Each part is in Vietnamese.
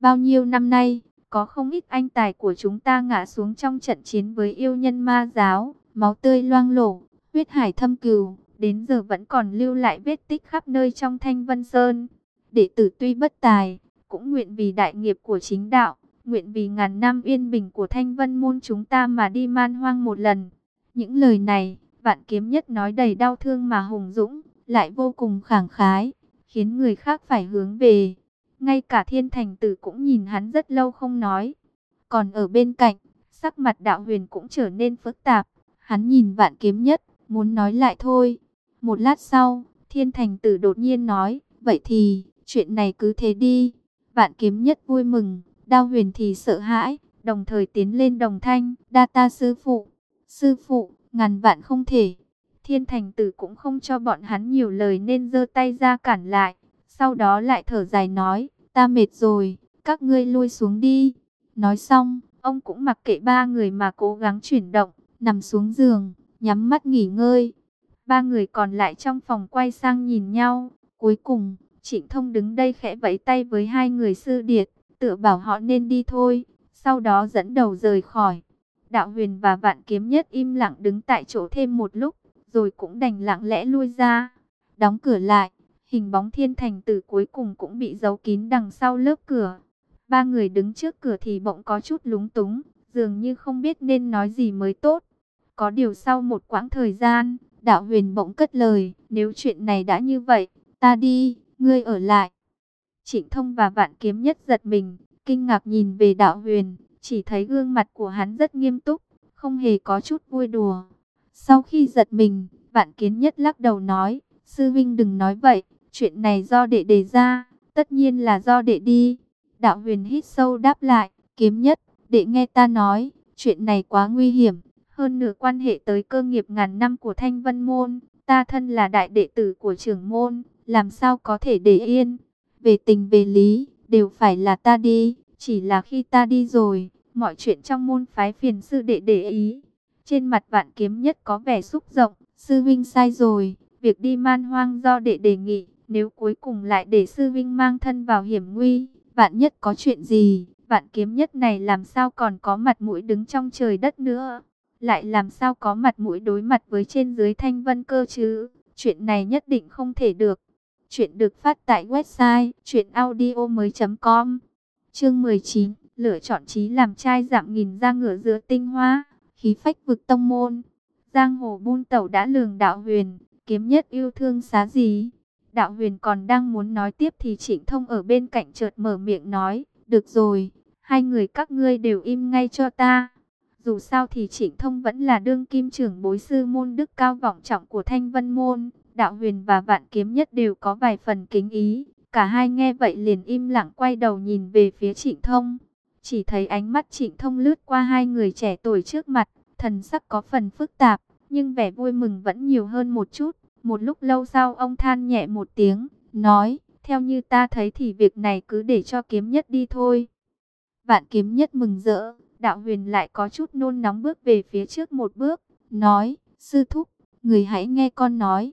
Bao nhiêu năm nay, có không ít anh tài của chúng ta ngã xuống trong trận chiến với yêu nhân ma giáo, máu tươi loang lổ, huyết hải thâm cừu, đến giờ vẫn còn lưu lại vết tích khắp nơi trong Thanh Vân Sơn. Đệ tử tuy bất tài, cũng nguyện vì đại nghiệp của chính đạo, nguyện vì ngàn năm yên bình của Thanh Vân môn chúng ta mà đi man hoang một lần. Những lời này, vạn kiếm nhất nói đầy đau thương mà hùng dũng, lại vô cùng khẳng khái, khiến người khác phải hướng về. Ngay cả thiên thành tử cũng nhìn hắn rất lâu không nói. Còn ở bên cạnh, sắc mặt đạo huyền cũng trở nên phức tạp. Hắn nhìn vạn kiếm nhất, muốn nói lại thôi. Một lát sau, thiên thành tử đột nhiên nói, vậy thì, chuyện này cứ thế đi. Vạn kiếm nhất vui mừng, đao huyền thì sợ hãi, đồng thời tiến lên đồng thanh, đa ta sư phụ. Sư phụ, ngàn vạn không thể. Thiên thành tử cũng không cho bọn hắn nhiều lời nên giơ tay ra cản lại. Sau đó lại thở dài nói, ta mệt rồi, các ngươi lui xuống đi. Nói xong, ông cũng mặc kệ ba người mà cố gắng chuyển động, nằm xuống giường, nhắm mắt nghỉ ngơi. Ba người còn lại trong phòng quay sang nhìn nhau. Cuối cùng, Trịnh Thông đứng đây khẽ vẫy tay với hai người sư điệt, tựa bảo họ nên đi thôi. Sau đó dẫn đầu rời khỏi. Đạo huyền và vạn kiếm nhất im lặng đứng tại chỗ thêm một lúc, rồi cũng đành lặng lẽ lui ra. Đóng cửa lại, hình bóng thiên thành tử cuối cùng cũng bị giấu kín đằng sau lớp cửa. Ba người đứng trước cửa thì bỗng có chút lúng túng, dường như không biết nên nói gì mới tốt. Có điều sau một quãng thời gian, đạo huyền bỗng cất lời, nếu chuyện này đã như vậy, ta đi, ngươi ở lại. Trịnh thông và vạn kiếm nhất giật mình, kinh ngạc nhìn về đạo huyền, chỉ thấy gương mặt của hắn rất nghiêm túc, không hề có chút vui đùa. Sau khi giật mình, vạn kiến nhất lắc đầu nói, sư vinh đừng nói vậy, chuyện này do đệ đề ra, tất nhiên là do đệ đi. Đạo huyền hít sâu đáp lại, kiếm nhất, đệ nghe ta nói, chuyện này quá nguy hiểm, hơn nửa quan hệ tới cơ nghiệp ngàn năm của Thanh Vân Môn, ta thân là đại đệ tử của trưởng môn, làm sao có thể để yên. Về tình về lý, đều phải là ta đi, chỉ là khi ta đi rồi, mọi chuyện trong môn phái phiền sư đệ để ý. Trên mặt vạn kiếm nhất có vẻ xúc rộng, sư vinh sai rồi, việc đi man hoang do đệ đề nghị, nếu cuối cùng lại để sư vinh mang thân vào hiểm nguy, vạn nhất có chuyện gì, vạn kiếm nhất này làm sao còn có mặt mũi đứng trong trời đất nữa, lại làm sao có mặt mũi đối mặt với trên dưới thanh vân cơ chứ, chuyện này nhất định không thể được. Chuyện được phát tại website chuyenaudio.com Chương 19 Lựa chọn trí làm trai giảm nghìn ra ngửa giữa tinh hoa Khí phách vực tông môn. Giang hồ buôn tẩu đã lường đạo huyền Kiếm nhất yêu thương xá gì? Đạo huyền còn đang muốn nói tiếp Thì trịnh thông ở bên cạnh chợt mở miệng nói Được rồi Hai người các ngươi đều im ngay cho ta Dù sao thì trịnh thông vẫn là đương kim trưởng bối sư môn đức cao vọng trọng của thanh vân môn Đạo huyền và vạn kiếm nhất đều có vài phần kính ý. Cả hai nghe vậy liền im lặng quay đầu nhìn về phía trịnh thông. Chỉ thấy ánh mắt trịnh thông lướt qua hai người trẻ tuổi trước mặt. Thần sắc có phần phức tạp, nhưng vẻ vui mừng vẫn nhiều hơn một chút. Một lúc lâu sau ông than nhẹ một tiếng, nói, theo như ta thấy thì việc này cứ để cho kiếm nhất đi thôi. Vạn kiếm nhất mừng rỡ, đạo huyền lại có chút nôn nóng bước về phía trước một bước, nói, sư thúc, người hãy nghe con nói.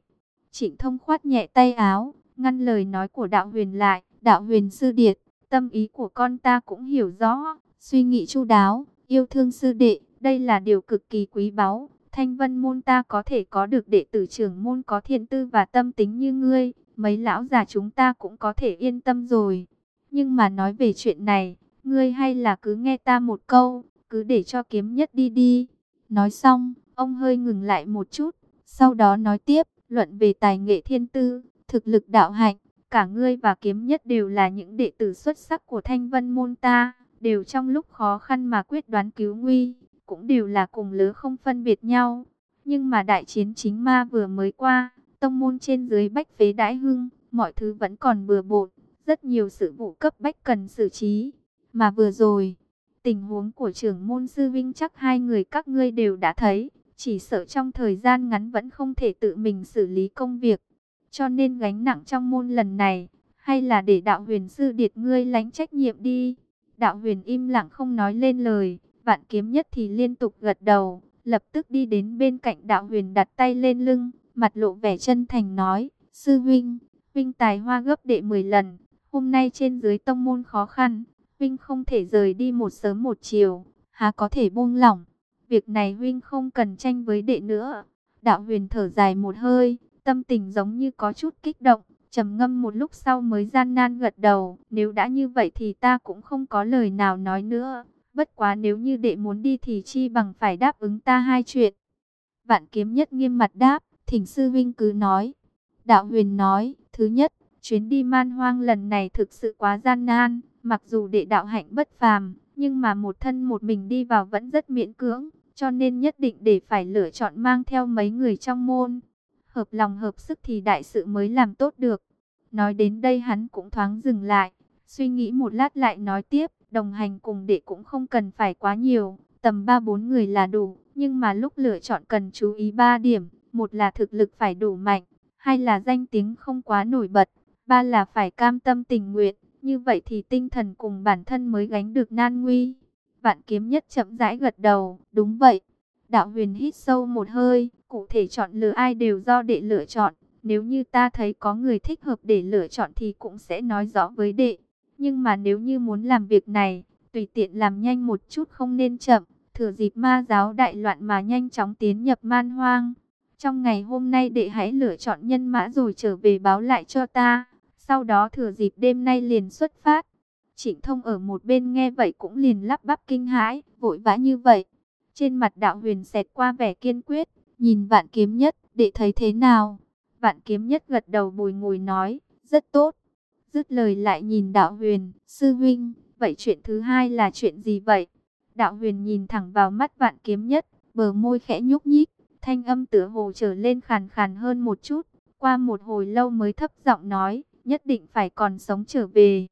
Trịnh thông khoát nhẹ tay áo, ngăn lời nói của đạo huyền lại. Đạo huyền sư điệt, tâm ý của con ta cũng hiểu rõ, suy nghĩ chu đáo, yêu thương sư đệ, đây là điều cực kỳ quý báu. Thanh vân môn ta có thể có được đệ tử trưởng môn có thiện tư và tâm tính như ngươi, mấy lão già chúng ta cũng có thể yên tâm rồi. Nhưng mà nói về chuyện này, ngươi hay là cứ nghe ta một câu, cứ để cho kiếm nhất đi đi. Nói xong, ông hơi ngừng lại một chút, sau đó nói tiếp, luận về tài nghệ thiên tư, thực lực đạo hạnh, cả ngươi và kiếm nhất đều là những đệ tử xuất sắc của thanh vân môn ta, đều trong lúc khó khăn mà quyết đoán cứu nguy, cũng đều là cùng lứa không phân biệt nhau. Nhưng mà đại chiến chính ma vừa mới qua, tông môn trên dưới bách phế đãi hưng, mọi thứ vẫn còn bừa bộn, rất nhiều sự vụ cấp bách cần xử trí. Mà vừa rồi, tình huống của trưởng môn sư vinh chắc hai người các ngươi đều đã thấy, chỉ sợ trong thời gian ngắn vẫn không thể tự mình xử lý công việc. Cho nên gánh nặng trong môn lần này, hay là để đạo huyền sư điệt ngươi lánh trách nhiệm đi. Đạo huyền im lặng không nói lên lời, vạn kiếm nhất thì liên tục gật đầu, lập tức đi đến bên cạnh đạo huyền đặt tay lên lưng, mặt lộ vẻ chân thành nói, sư huynh, huynh tài hoa gấp đệ 10 lần, hôm nay trên dưới tông môn khó khăn, huynh huynh không thể rời đi một sớm một chiều, há có thể buông lỏng. Việc này huynh không cần tranh với đệ nữa. Đạo huyền thở dài một hơi, tâm tình giống như có chút kích động, trầm ngâm một lúc sau mới gian nan gật đầu. Nếu đã như vậy thì ta cũng không có lời nào nói nữa. Bất quá nếu như đệ muốn đi thì chi bằng phải đáp ứng ta hai chuyện. Vạn kiếm nhất nghiêm mặt đáp, thỉnh sư vinh cứ nói. Đạo huyền nói, thứ nhất, chuyến đi man hoang lần này thực sự quá gian nan. Mặc dù đệ đạo hạnh bất phàm, nhưng mà một thân một mình đi vào vẫn rất miễn cưỡng. Cho nên nhất định để phải lựa chọn mang theo mấy người trong môn. Hợp lòng hợp sức thì đại sự mới làm tốt được. Nói đến đây hắn cũng thoáng dừng lại. Suy nghĩ một lát lại nói tiếp, đồng hành cùng đệ cũng không cần phải quá nhiều, tầm 3-4 người là đủ, nhưng mà lúc lựa chọn cần chú ý 3 điểm, một là thực lực phải đủ mạnh, hai là danh tiếng không quá nổi bật, ba là phải cam tâm tình nguyện, như vậy thì tinh thần cùng bản thân mới gánh được nan nguy. Vạn kiếm nhất chậm rãi gật đầu, đúng vậy. Đạo huyền hít sâu một hơi, cụ thể chọn lựa ai đều do đệ lựa chọn. Nếu như ta thấy có người thích hợp để lựa chọn thì cũng sẽ nói rõ với đệ. Nhưng mà nếu như muốn làm việc này, tùy tiện làm nhanh một chút không nên chậm, thừa dịp ma giáo đại loạn mà nhanh chóng tiến nhập man hoang. Trong ngày hôm nay đệ hãy lựa chọn nhân mã rồi trở về báo lại cho ta, sau đó thừa dịp đêm nay liền xuất phát. Trịnh thông ở một bên nghe vậy cũng liền lắp bắp kinh hãi, vội vã như vậy. Trên mặt đạo huyền xẹt qua vẻ kiên quyết, nhìn vạn kiếm nhất, đệ thấy thế nào? Vạn kiếm nhất gật đầu bùi ngùi nói, rất tốt. Dứt lời lại nhìn đạo huyền, sư huynh, vậy chuyện thứ hai là chuyện gì vậy? Đạo huyền nhìn thẳng vào mắt vạn kiếm nhất, bờ môi khẽ nhúc nhích, thanh âm tựa hồ trở lên khàn khàn hơn một chút. Qua một hồi lâu mới thấp giọng nói, nhất định phải còn sống trở về.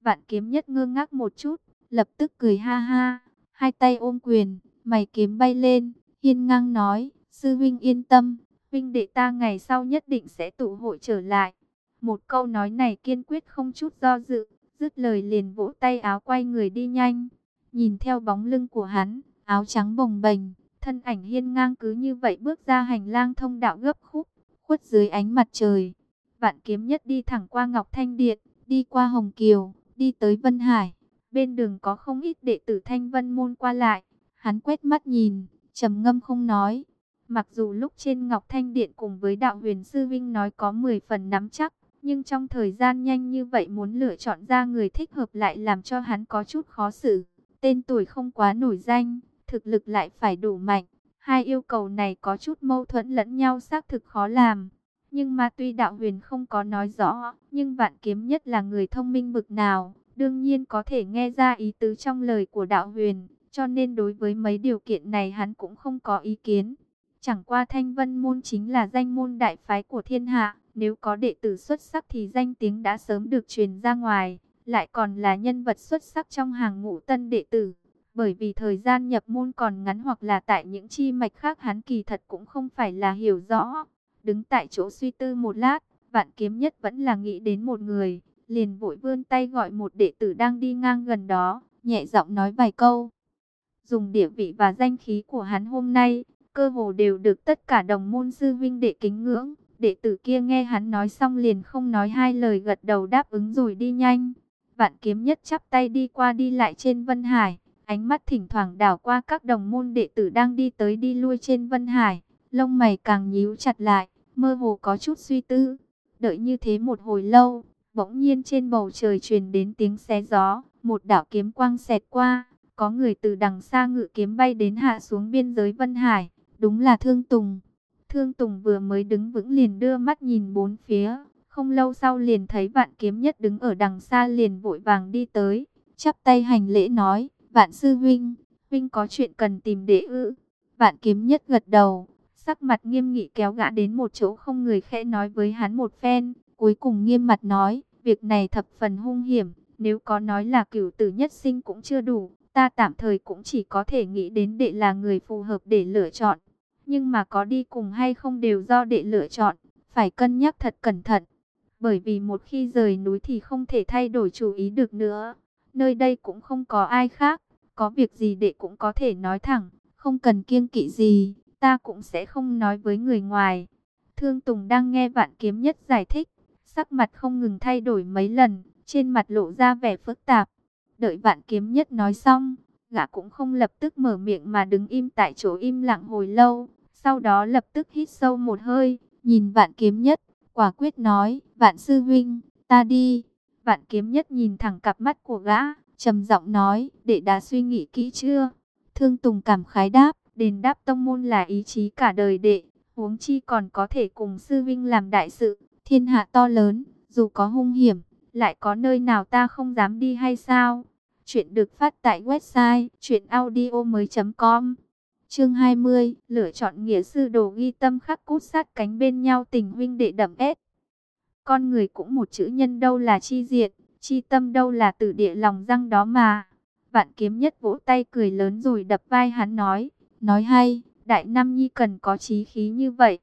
Vạn kiếm nhất ngơ ngác một chút, lập tức cười ha ha, hai tay ôm quyền, mày kiếm bay lên, hiên ngang nói, sư huynh yên tâm, huynh đệ ta ngày sau nhất định sẽ tụ hội trở lại. Một câu nói này kiên quyết không chút do dự, dứt lời liền vỗ tay áo quay người đi nhanh. Nhìn theo bóng lưng của hắn, áo trắng bồng bềnh, thân ảnh hiên ngang cứ như vậy bước ra hành lang thông đạo gấp khúc, khuất dưới ánh mặt trời. Vạn kiếm nhất đi thẳng qua Ngọc Thanh Điện, đi qua Hồng Kiều, đi tới Vân Hải. Bên đường có không ít đệ tử Thanh Vân Môn qua lại. Hắn quét mắt nhìn, trầm ngâm không nói. Mặc dù lúc trên Ngọc Thanh Điện cùng với đạo huyền sư Vinh nói có 10 phần nắm chắc, nhưng trong thời gian nhanh như vậy muốn lựa chọn ra người thích hợp lại làm cho hắn có chút khó xử. Tên tuổi không quá nổi danh, thực lực lại phải đủ mạnh. Hai yêu cầu này có chút mâu thuẫn lẫn nhau xác thực khó làm. Nhưng mà tuy đạo huyền không có nói rõ, nhưng vạn kiếm nhất là người thông minh bực nào, đương nhiên có thể nghe ra ý tứ trong lời của đạo huyền, cho nên đối với mấy điều kiện này hắn cũng không có ý kiến. Chẳng qua thanh vân môn chính là danh môn đại phái của thiên hạ, nếu có đệ tử xuất sắc thì danh tiếng đã sớm được truyền ra ngoài, lại còn là nhân vật xuất sắc trong hàng ngũ tân đệ tử. Bởi vì thời gian nhập môn còn ngắn hoặc là tại những chi mạch khác hắn kỳ thật cũng không phải là hiểu rõ. Đứng tại chỗ suy tư một lát, vạn kiếm nhất vẫn là nghĩ đến một người, liền vội vươn tay gọi một đệ tử đang đi ngang gần đó, nhẹ giọng nói vài câu. Dùng địa vị và danh khí của hắn hôm nay, cơ hồ đều được tất cả đồng môn sư vinh đệ kính ngưỡng. Đệ tử kia nghe hắn nói xong liền không nói hai lời gật đầu đáp ứng rồi đi nhanh. Vạn kiếm nhất chắp tay đi qua đi lại trên Vân Hải, ánh mắt thỉnh thoảng đảo qua các đồng môn đệ tử đang đi tới đi lui trên Vân Hải, lông mày càng nhíu chặt lại mơ hồ có chút suy tư. Đợi như thế một hồi lâu, bỗng nhiên trên bầu trời truyền đến tiếng xé gió, một đạo kiếm quang xẹt qua, có người từ đằng xa ngự kiếm bay đến hạ xuống biên giới Vân Hải, đúng là Thương Tùng. Thương Tùng vừa mới đứng vững liền đưa mắt nhìn bốn phía, không lâu sau liền thấy vạn kiếm nhất đứng ở đằng xa liền vội vàng đi tới, chắp tay hành lễ nói, vạn sư vinh, vinh có chuyện cần tìm đệ ư. Vạn kiếm nhất gật đầu, sắc mặt nghiêm nghị kéo gã đến một chỗ không người khẽ nói với hắn một phen, cuối cùng nghiêm mặt nói, việc này thập phần hung hiểm, nếu có nói là cửu tử nhất sinh cũng chưa đủ, ta tạm thời cũng chỉ có thể nghĩ đến đệ là người phù hợp để lựa chọn, nhưng mà có đi cùng hay không đều do đệ lựa chọn, phải cân nhắc thật cẩn thận, bởi vì một khi rời núi thì không thể thay đổi chủ ý được nữa, nơi đây cũng không có ai khác, có việc gì đệ cũng có thể nói thẳng, không cần kiêng kỵ gì ta cũng sẽ không nói với người ngoài. Thương Tùng đang nghe vạn kiếm nhất giải thích, sắc mặt không ngừng thay đổi mấy lần, trên mặt lộ ra vẻ phức tạp. Đợi vạn kiếm nhất nói xong, gã cũng không lập tức mở miệng mà đứng im tại chỗ im lặng hồi lâu. Sau đó lập tức hít sâu một hơi, nhìn vạn kiếm nhất, quả quyết nói, vạn sư huynh, ta đi. Vạn kiếm nhất nhìn thẳng cặp mắt của gã, trầm giọng nói, đệ đã suy nghĩ kỹ chưa? Thương Tùng cảm khái đáp, đền đáp tông môn là ý chí cả đời đệ, huống chi còn có thể cùng sư vinh làm đại sự, thiên hạ to lớn, dù có hung hiểm, lại có nơi nào ta không dám đi hay sao? Chuyện được phát tại website chuyenaudio.com Chương 20, lựa chọn nghĩa sư đồ ghi tâm khắc cút sát cánh bên nhau tình huynh đệ đậm ết. Con người cũng một chữ nhân đâu là chi diện, chi tâm đâu là tử địa lòng răng đó mà. Vạn kiếm nhất vỗ tay cười lớn rồi đập vai hắn nói, nói hay, đại nam nhi cần có trí khí như vậy.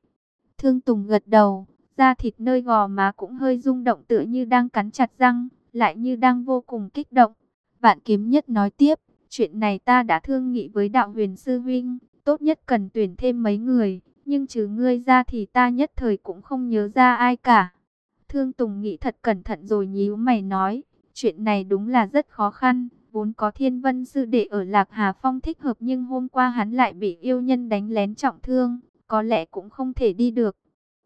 Thương Tùng gật đầu, da thịt nơi gò má cũng hơi rung động tựa như đang cắn chặt răng, lại như đang vô cùng kích động. Vạn kiếm nhất nói tiếp, chuyện này ta đã thương nghị với đạo huyền sư vinh, tốt nhất cần tuyển thêm mấy người, nhưng trừ ngươi ra thì ta nhất thời cũng không nhớ ra ai cả. Thương Tùng nghĩ thật cẩn thận rồi nhíu mày nói, chuyện này đúng là rất khó khăn, vốn có thiên vân sư đệ ở Lạc Hà Phong thích hợp nhưng hôm qua hắn lại bị yêu nhân đánh lén trọng thương, có lẽ cũng không thể đi được.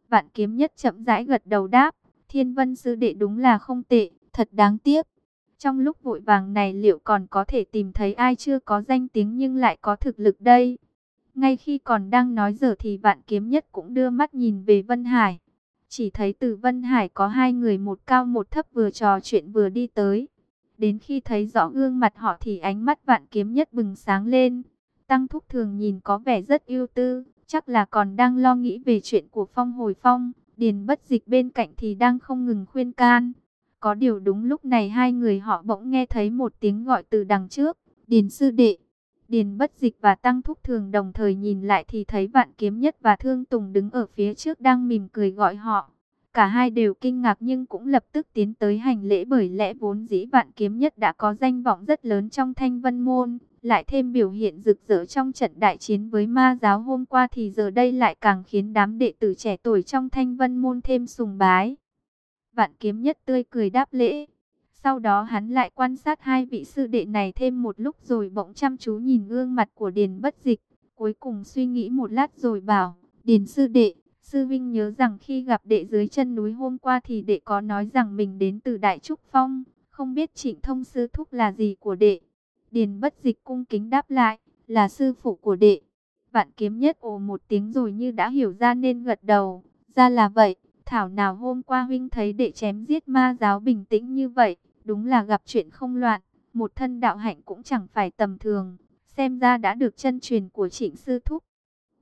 Vạn kiếm nhất chậm rãi gật đầu đáp, thiên vân sư đệ đúng là không tệ, thật đáng tiếc. Trong lúc vội vàng này liệu còn có thể tìm thấy ai chưa có danh tiếng nhưng lại có thực lực đây? Ngay khi còn đang nói giờ thì vạn kiếm nhất cũng đưa mắt nhìn về Vân Hải. Chỉ thấy từ Vân Hải có hai người một cao một thấp vừa trò chuyện vừa đi tới. Đến khi thấy rõ gương mặt họ thì ánh mắt vạn kiếm nhất bừng sáng lên. Tăng Thúc thường nhìn có vẻ rất ưu tư, chắc là còn đang lo nghĩ về chuyện của Phong Hồi Phong. Điền bất dịch bên cạnh thì đang không ngừng khuyên can. Có điều đúng lúc này hai người họ bỗng nghe thấy một tiếng gọi từ đằng trước. Điền sư đệ. Điền bất dịch và Tăng Thúc Thường đồng thời nhìn lại thì thấy Vạn Kiếm Nhất và Thương Tùng đứng ở phía trước đang mỉm cười gọi họ. Cả hai đều kinh ngạc nhưng cũng lập tức tiến tới hành lễ bởi lẽ vốn dĩ Vạn Kiếm Nhất đã có danh vọng rất lớn trong thanh vân môn. Lại thêm biểu hiện rực rỡ trong trận đại chiến với ma giáo hôm qua thì giờ đây lại càng khiến đám đệ tử trẻ tuổi trong thanh vân môn thêm sùng bái. Vạn Kiếm Nhất tươi cười đáp lễ. Sau đó hắn lại quan sát hai vị sư đệ này thêm một lúc rồi bỗng chăm chú nhìn gương mặt của Điền bất dịch. Cuối cùng suy nghĩ một lát rồi bảo, Điền sư đệ, sư vinh nhớ rằng khi gặp đệ dưới chân núi hôm qua thì đệ có nói rằng mình đến từ Đại Trúc Phong. Không biết trịnh thông sư thúc là gì của đệ. Điền bất dịch cung kính đáp lại, là sư phụ của đệ. Vạn kiếm nhất ồ một tiếng rồi như đã hiểu ra nên gật đầu. Ra là vậy, thảo nào hôm qua huynh thấy đệ chém giết ma giáo bình tĩnh như vậy. Đúng là gặp chuyện không loạn, một thân đạo hạnh cũng chẳng phải tầm thường, xem ra đã được chân truyền của trịnh sư thúc.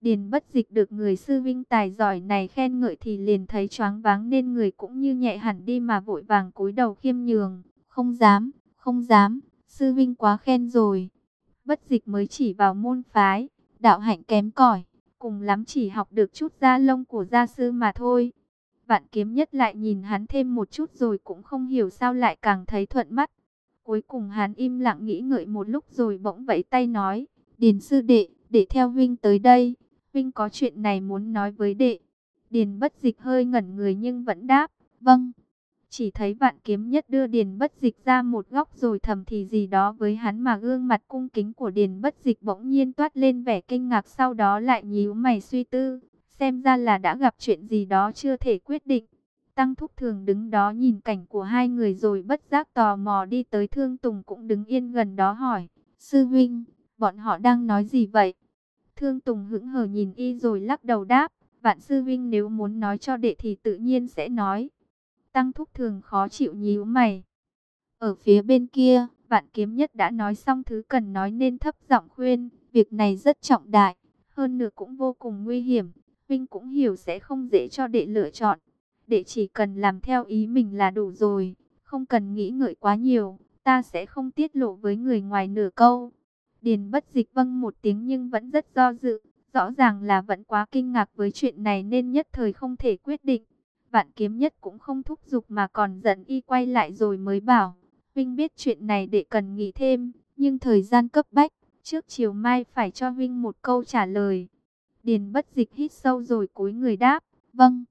Điền bất dịch được người sư vinh tài giỏi này khen ngợi thì liền thấy choáng váng nên người cũng như nhẹ hẳn đi mà vội vàng cúi đầu khiêm nhường. Không dám, không dám, sư vinh quá khen rồi. Bất dịch mới chỉ vào môn phái, đạo hạnh kém cỏi cùng lắm chỉ học được chút da lông của gia sư mà thôi. Vạn kiếm nhất lại nhìn hắn thêm một chút rồi cũng không hiểu sao lại càng thấy thuận mắt. Cuối cùng hắn im lặng nghĩ ngợi một lúc rồi bỗng vẫy tay nói, Điền sư đệ, để theo Vinh tới đây, Vinh có chuyện này muốn nói với đệ. Điền bất dịch hơi ngẩn người nhưng vẫn đáp, vâng. Chỉ thấy vạn kiếm nhất đưa Điền bất dịch ra một góc rồi thầm thì gì đó với hắn mà gương mặt cung kính của Điền bất dịch bỗng nhiên toát lên vẻ kinh ngạc sau đó lại nhíu mày suy tư. Xem ra là đã gặp chuyện gì đó chưa thể quyết định. Tăng Thúc Thường đứng đó nhìn cảnh của hai người rồi bất giác tò mò đi tới Thương Tùng cũng đứng yên gần đó hỏi. Sư Vinh, bọn họ đang nói gì vậy? Thương Tùng hững hờ nhìn y rồi lắc đầu đáp. Vạn Sư Vinh nếu muốn nói cho đệ thì tự nhiên sẽ nói. Tăng Thúc Thường khó chịu nhíu mày. Ở phía bên kia, Vạn Kiếm Nhất đã nói xong thứ cần nói nên thấp giọng khuyên. Việc này rất trọng đại, hơn nữa cũng vô cùng nguy hiểm. Vinh cũng hiểu sẽ không dễ cho đệ lựa chọn. Đệ chỉ cần làm theo ý mình là đủ rồi, không cần nghĩ ngợi quá nhiều, ta sẽ không tiết lộ với người ngoài nửa câu. Điền bất dịch vâng một tiếng nhưng vẫn rất do dự, rõ ràng là vẫn quá kinh ngạc với chuyện này nên nhất thời không thể quyết định. Vạn kiếm nhất cũng không thúc giục mà còn dẫn y quay lại rồi mới bảo, Vinh biết chuyện này để cần nghĩ thêm, nhưng thời gian cấp bách, trước chiều mai phải cho Vinh một câu trả lời. Điền bất dịch hít sâu rồi cúi người đáp, vâng.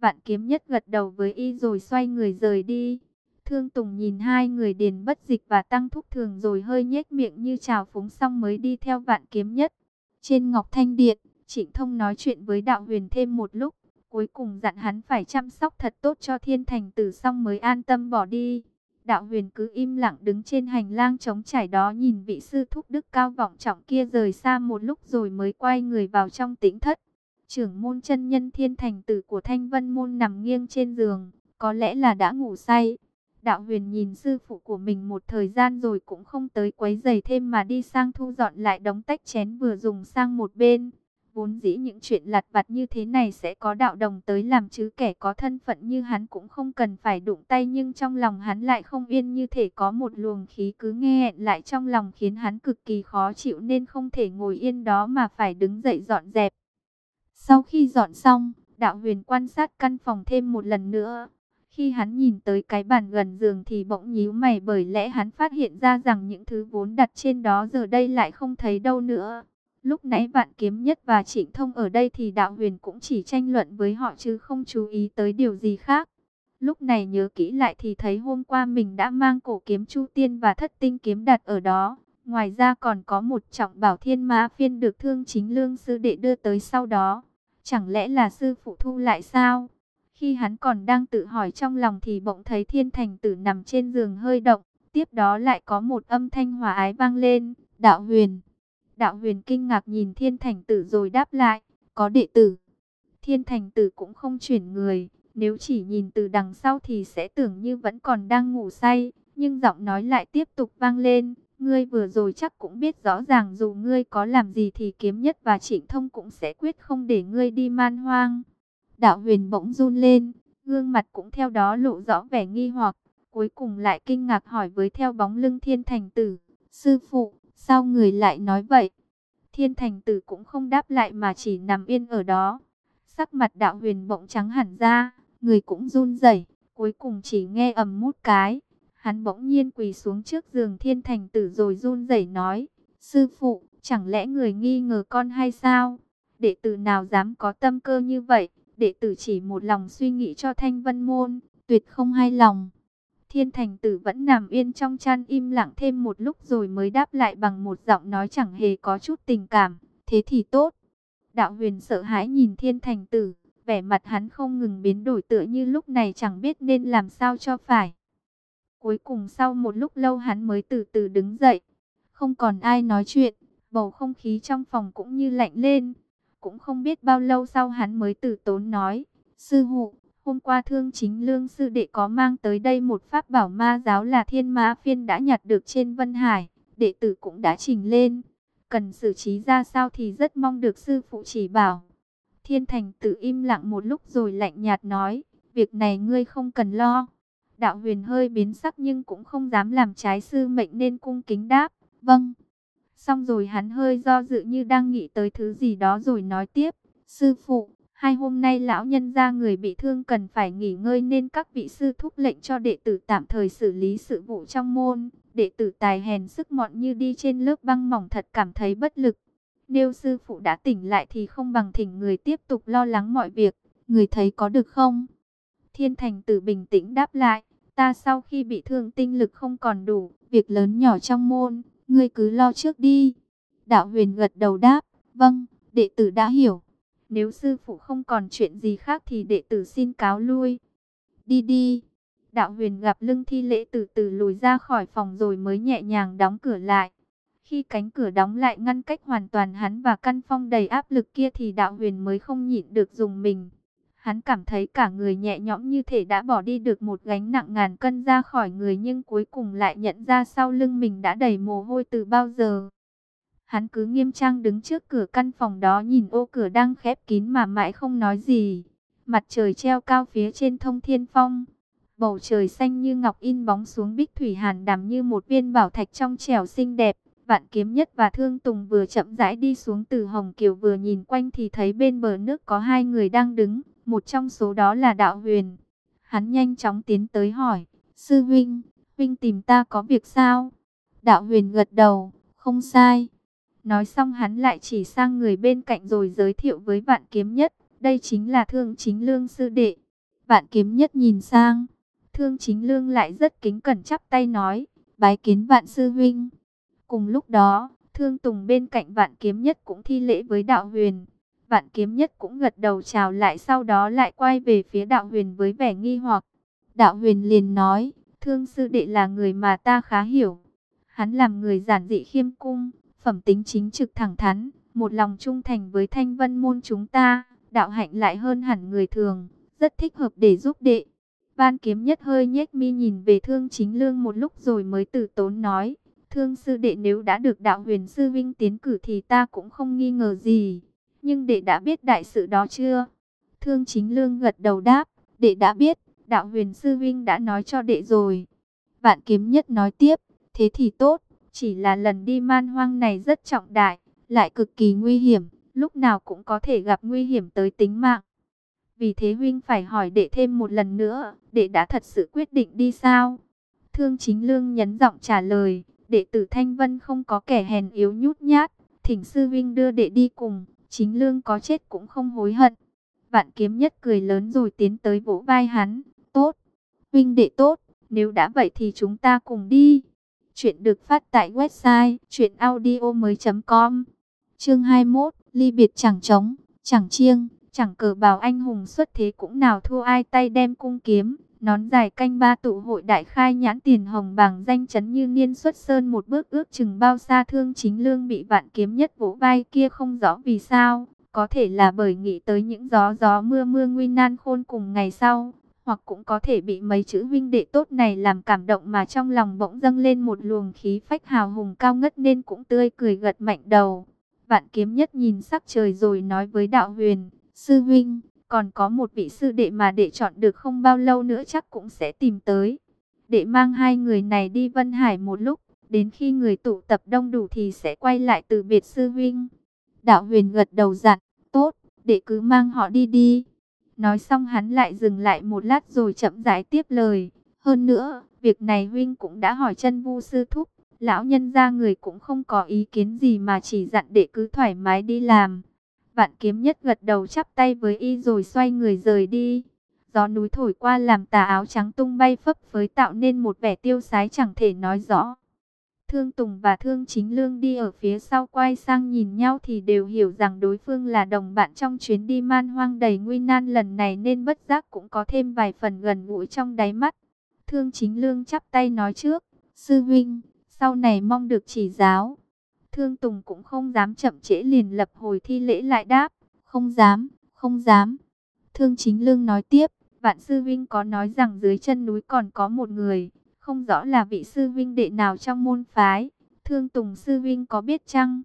Vạn kiếm nhất gật đầu với y rồi xoay người rời đi. Thương Tùng nhìn hai người Điền Bất Dịch và Tăng Thúc Thường rồi hơi nhếch miệng như chào phúng xong mới đi theo vạn kiếm nhất. Trên Ngọc Thanh Điện, Trịnh Thông nói chuyện với Đạo Huyền thêm một lúc, cuối cùng dặn hắn phải chăm sóc thật tốt cho thiên thành tử xong mới an tâm bỏ đi. Đạo huyền cứ im lặng đứng trên hành lang trống trải đó nhìn vị sư thúc đức cao vọng trọng kia rời xa một lúc rồi mới quay người vào trong tĩnh thất. Trưởng môn chân nhân thiên thành tử của thanh vân môn nằm nghiêng trên giường, có lẽ là đã ngủ say. Đạo huyền nhìn sư phụ của mình một thời gian rồi cũng không tới quấy giày thêm mà đi sang thu dọn lại đống tách chén vừa dùng sang một bên. Vốn dĩ những chuyện lặt vặt như thế này sẽ có đạo đồng tới làm chứ kẻ có thân phận như hắn cũng không cần phải đụng tay nhưng trong lòng hắn lại không yên như thể có một luồng khí cứ nghe hẹn lại trong lòng khiến hắn cực kỳ khó chịu nên không thể ngồi yên đó mà phải đứng dậy dọn dẹp. Sau khi dọn xong, đạo huyền quan sát căn phòng thêm một lần nữa. Khi hắn nhìn tới cái bàn gần giường thì bỗng nhíu mày bởi lẽ hắn phát hiện ra rằng những thứ vốn đặt trên đó giờ đây lại không thấy đâu nữa. Lúc nãy vạn kiếm nhất và trịnh thông ở đây thì đạo huyền cũng chỉ tranh luận với họ chứ không chú ý tới điều gì khác. Lúc này nhớ kỹ lại thì thấy hôm qua mình đã mang cổ kiếm chu tiên và thất tinh kiếm đặt ở đó. Ngoài ra còn có một trọng bảo thiên mã phiên được thương chính lương sư đệ đưa tới sau đó. Chẳng lẽ là sư phụ thu lại sao? Khi hắn còn đang tự hỏi trong lòng thì bỗng thấy thiên thành tử nằm trên giường hơi động. Tiếp đó lại có một âm thanh hòa ái vang lên. Đạo huyền. Đạo huyền kinh ngạc nhìn thiên thành tử rồi đáp lại. Có đệ tử. Thiên thành tử cũng không chuyển người. Nếu chỉ nhìn từ đằng sau thì sẽ tưởng như vẫn còn đang ngủ say. Nhưng giọng nói lại tiếp tục vang lên. Ngươi vừa rồi chắc cũng biết rõ ràng dù ngươi có làm gì thì kiếm nhất và trịnh thông cũng sẽ quyết không để ngươi đi man hoang. Đạo huyền bỗng run lên, gương mặt cũng theo đó lộ rõ vẻ nghi hoặc, cuối cùng lại kinh ngạc hỏi với theo bóng lưng thiên thành tử. Sư phụ, sao người lại nói vậy? Thiên thành tử cũng không đáp lại mà chỉ nằm yên ở đó. Sắc mặt đạo huyền bỗng trắng hẳn ra, người cũng run rẩy, cuối cùng chỉ nghe ầm mút cái. Hắn bỗng nhiên quỳ xuống trước giường thiên thành tử rồi run rẩy nói, Sư phụ, chẳng lẽ người nghi ngờ con hay sao? Đệ tử nào dám có tâm cơ như vậy? Đệ tử chỉ một lòng suy nghĩ cho thanh vân môn, tuyệt không hay lòng. Thiên thành tử vẫn nằm yên trong chăn im lặng thêm một lúc rồi mới đáp lại bằng một giọng nói chẳng hề có chút tình cảm. Thế thì tốt. Đạo huyền sợ hãi nhìn thiên thành tử, vẻ mặt hắn không ngừng biến đổi tựa như lúc này chẳng biết nên làm sao cho phải. Cuối cùng sau một lúc lâu hắn mới từ từ đứng dậy. Không còn ai nói chuyện, bầu không khí trong phòng cũng như lạnh lên. Cũng không biết bao lâu sau hắn mới từ tốn nói. Sư phụ, hôm qua thương chính lương sư đệ có mang tới đây một pháp bảo ma giáo là thiên ma phiên đã nhặt được trên Vân Hải. Đệ tử cũng đã trình lên. Cần xử trí ra sao thì rất mong được sư phụ chỉ bảo. Thiên thành tự im lặng một lúc rồi lạnh nhạt nói. Việc này ngươi không cần lo. Đạo huyền hơi biến sắc nhưng cũng không dám làm trái sư mệnh nên cung kính đáp. Vâng. Xong rồi hắn hơi do dự như đang nghĩ tới thứ gì đó rồi nói tiếp. Sư phụ, hai hôm nay lão nhân ra người bị thương cần phải nghỉ ngơi nên các vị sư thúc lệnh cho đệ tử tạm thời xử lý sự vụ trong môn. Đệ tử tài hèn sức mọn như đi trên lớp băng mỏng thật cảm thấy bất lực. Nếu sư phụ đã tỉnh lại thì không bằng thỉnh người tiếp tục lo lắng mọi việc. Người thấy có được không? Thiên thành tử bình tĩnh đáp lại. Ta sau khi bị thương tinh lực không còn đủ, việc lớn nhỏ trong môn, ngươi cứ lo trước đi. Đạo huyền gật đầu đáp, vâng, đệ tử đã hiểu. Nếu sư phụ không còn chuyện gì khác thì đệ tử xin cáo lui. Đi đi. Đạo huyền gặp lưng thi lễ từ từ lùi ra khỏi phòng rồi mới nhẹ nhàng đóng cửa lại. Khi cánh cửa đóng lại ngăn cách hoàn toàn hắn và căn phong đầy áp lực kia thì đạo huyền mới không nhịn được dùng mình. Hắn cảm thấy cả người nhẹ nhõm như thể đã bỏ đi được một gánh nặng ngàn cân ra khỏi người nhưng cuối cùng lại nhận ra sau lưng mình đã đầy mồ hôi từ bao giờ. Hắn cứ nghiêm trang đứng trước cửa căn phòng đó nhìn ô cửa đang khép kín mà mãi không nói gì. Mặt trời treo cao phía trên thông thiên phong. Bầu trời xanh như ngọc in bóng xuống bích thủy hàn đàm như một viên bảo thạch trong trẻo xinh đẹp. Vạn kiếm nhất và thương tùng vừa chậm rãi đi xuống từ Hồng Kiều vừa nhìn quanh thì thấy bên bờ nước có hai người đang đứng. Một trong số đó là đạo huyền. Hắn nhanh chóng tiến tới hỏi. Sư huynh, huynh tìm ta có việc sao? Đạo huyền gật đầu, không sai. Nói xong hắn lại chỉ sang người bên cạnh rồi giới thiệu với vạn kiếm nhất. Đây chính là thương chính lương sư đệ. Vạn kiếm nhất nhìn sang. Thương chính lương lại rất kính cẩn chắp tay nói, bái kiến vạn sư huynh. Cùng lúc đó, thương tùng bên cạnh vạn kiếm nhất cũng thi lễ với đạo huyền. Vạn kiếm nhất cũng gật đầu chào lại sau đó lại quay về phía đạo huyền với vẻ nghi hoặc. Đạo huyền liền nói, thương sư đệ là người mà ta khá hiểu. Hắn làm người giản dị khiêm cung, phẩm tính chính trực thẳng thắn, một lòng trung thành với thanh vân môn chúng ta, đạo hạnh lại hơn hẳn người thường, rất thích hợp để giúp đệ. Ban kiếm nhất hơi nhếch mi nhìn về thương chính lương một lúc rồi mới từ tốn nói, thương sư đệ nếu đã được đạo huyền sư vinh tiến cử thì ta cũng không nghi ngờ gì. Nhưng đệ đã biết đại sự đó chưa? Thương chính lương gật đầu đáp, đệ đã biết, đạo huyền sư vinh đã nói cho đệ rồi. Vạn kiếm nhất nói tiếp, thế thì tốt, chỉ là lần đi man hoang này rất trọng đại, lại cực kỳ nguy hiểm, lúc nào cũng có thể gặp nguy hiểm tới tính mạng. Vì thế huynh phải hỏi đệ thêm một lần nữa, đệ đã thật sự quyết định đi sao? Thương chính lương nhấn giọng trả lời, đệ tử Thanh Vân không có kẻ hèn yếu nhút nhát, thỉnh sư huynh đưa đệ đi cùng, chính lương có chết cũng không hối hận. Vạn kiếm nhất cười lớn rồi tiến tới vỗ vai hắn, tốt, huynh đệ tốt, nếu đã vậy thì chúng ta cùng đi. Chuyện được phát tại website chuyenaudio.com Chương 21, ly biệt chẳng trống, chẳng chiêng, chẳng cờ bào anh hùng xuất thế cũng nào thua ai tay đem cung kiếm. Nón dài canh ba tụ hội đại khai nhãn tiền hồng bảng danh chấn như niên xuất sơn một bước ước chừng bao xa thương chính lương bị vạn kiếm nhất vỗ vai kia không rõ vì sao. Có thể là bởi nghĩ tới những gió gió mưa mưa nguy nan khôn cùng ngày sau hoặc cũng có thể bị mấy chữ vinh đệ tốt này làm cảm động mà trong lòng bỗng dâng lên một luồng khí phách hào hùng cao ngất nên cũng tươi cười gật mạnh đầu. Vạn kiếm nhất nhìn sắc trời rồi nói với đạo huyền, sư vinh, còn có một vị sư đệ mà đệ chọn được không bao lâu nữa chắc cũng sẽ tìm tới. Đệ mang hai người này đi Vân Hải một lúc, đến khi người tụ tập đông đủ thì sẽ quay lại từ biệt sư vinh. Đạo huyền gật đầu dặn, tốt, đệ cứ mang họ đi đi. Nói xong hắn lại dừng lại một lát rồi chậm rãi tiếp lời. Hơn nữa, việc này huynh cũng đã hỏi chân vu sư thúc. Lão nhân ra người cũng không có ý kiến gì mà chỉ dặn để cứ thoải mái đi làm. Vạn kiếm nhất gật đầu chắp tay với y rồi xoay người rời đi. Gió núi thổi qua làm tà áo trắng tung bay phấp phới tạo nên một vẻ tiêu sái chẳng thể nói rõ. Thương Tùng và Thương Chính Lương đi ở phía sau quay sang nhìn nhau thì đều hiểu rằng đối phương là đồng bạn trong chuyến đi man hoang đầy nguy nan lần này nên bất giác cũng có thêm vài phần gần gũi trong đáy mắt. Thương Chính Lương chắp tay nói trước, Sư Vinh, sau này mong được chỉ giáo. Thương Tùng cũng không dám chậm trễ liền lập hồi thi lễ lại đáp, không dám, không dám. Thương Chính Lương nói tiếp, Vạn Sư Vinh có nói rằng dưới chân núi còn có một người, không rõ là vị sư vinh đệ nào trong môn phái. Thương Tùng sư vinh có biết chăng?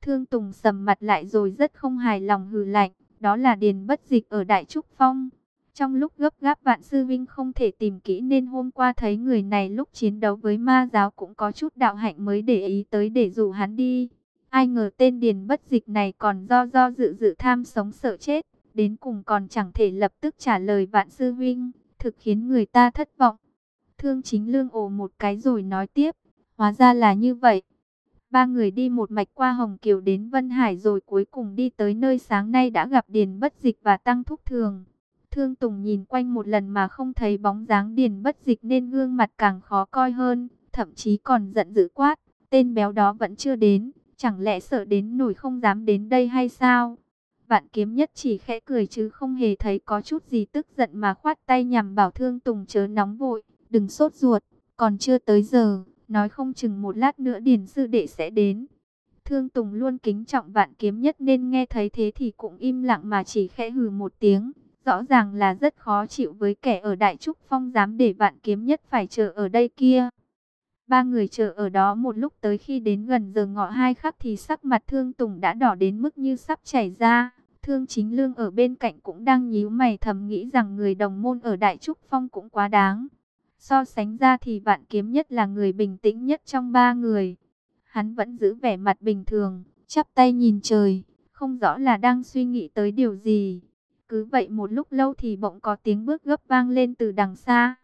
Thương Tùng sầm mặt lại rồi rất không hài lòng hừ lạnh. Đó là Điền Bất Dịch ở Đại Trúc Phong. Trong lúc gấp gáp vạn sư vinh không thể tìm kỹ nên hôm qua thấy người này lúc chiến đấu với ma giáo cũng có chút đạo hạnh mới để ý tới để rủ hắn đi. Ai ngờ tên Điền Bất Dịch này còn do do dự dự tham sống sợ chết. Đến cùng còn chẳng thể lập tức trả lời vạn sư vinh, thực khiến người ta thất vọng. Thương chính lương ồ một cái rồi nói tiếp, hóa ra là như vậy. Ba người đi một mạch qua Hồng Kiều đến Vân Hải rồi cuối cùng đi tới nơi sáng nay đã gặp Điền Bất Dịch và Tăng Thúc Thường. Thương Tùng nhìn quanh một lần mà không thấy bóng dáng Điền Bất Dịch nên gương mặt càng khó coi hơn, thậm chí còn giận dữ quát, tên béo đó vẫn chưa đến, chẳng lẽ sợ đến nổi không dám đến đây hay sao? Vạn kiếm nhất chỉ khẽ cười chứ không hề thấy có chút gì tức giận mà khoát tay nhằm bảo Thương Tùng chớ nóng vội đừng sốt ruột, còn chưa tới giờ, nói không chừng một lát nữa điền sư đệ sẽ đến. Thương Tùng luôn kính trọng vạn kiếm nhất nên nghe thấy thế thì cũng im lặng mà chỉ khẽ hừ một tiếng. Rõ ràng là rất khó chịu với kẻ ở Đại Trúc Phong dám để vạn kiếm nhất phải chờ ở đây kia. Ba người chờ ở đó một lúc tới khi đến gần giờ ngọ hai khắc thì sắc mặt Thương Tùng đã đỏ đến mức như sắp chảy ra. Thương Chính Lương ở bên cạnh cũng đang nhíu mày thầm nghĩ rằng người đồng môn ở Đại Trúc Phong cũng quá đáng. So sánh ra thì vạn kiếm nhất là người bình tĩnh nhất trong ba người. Hắn vẫn giữ vẻ mặt bình thường, chắp tay nhìn trời, không rõ là đang suy nghĩ tới điều gì. Cứ vậy một lúc lâu thì bỗng có tiếng bước gấp vang lên từ đằng xa.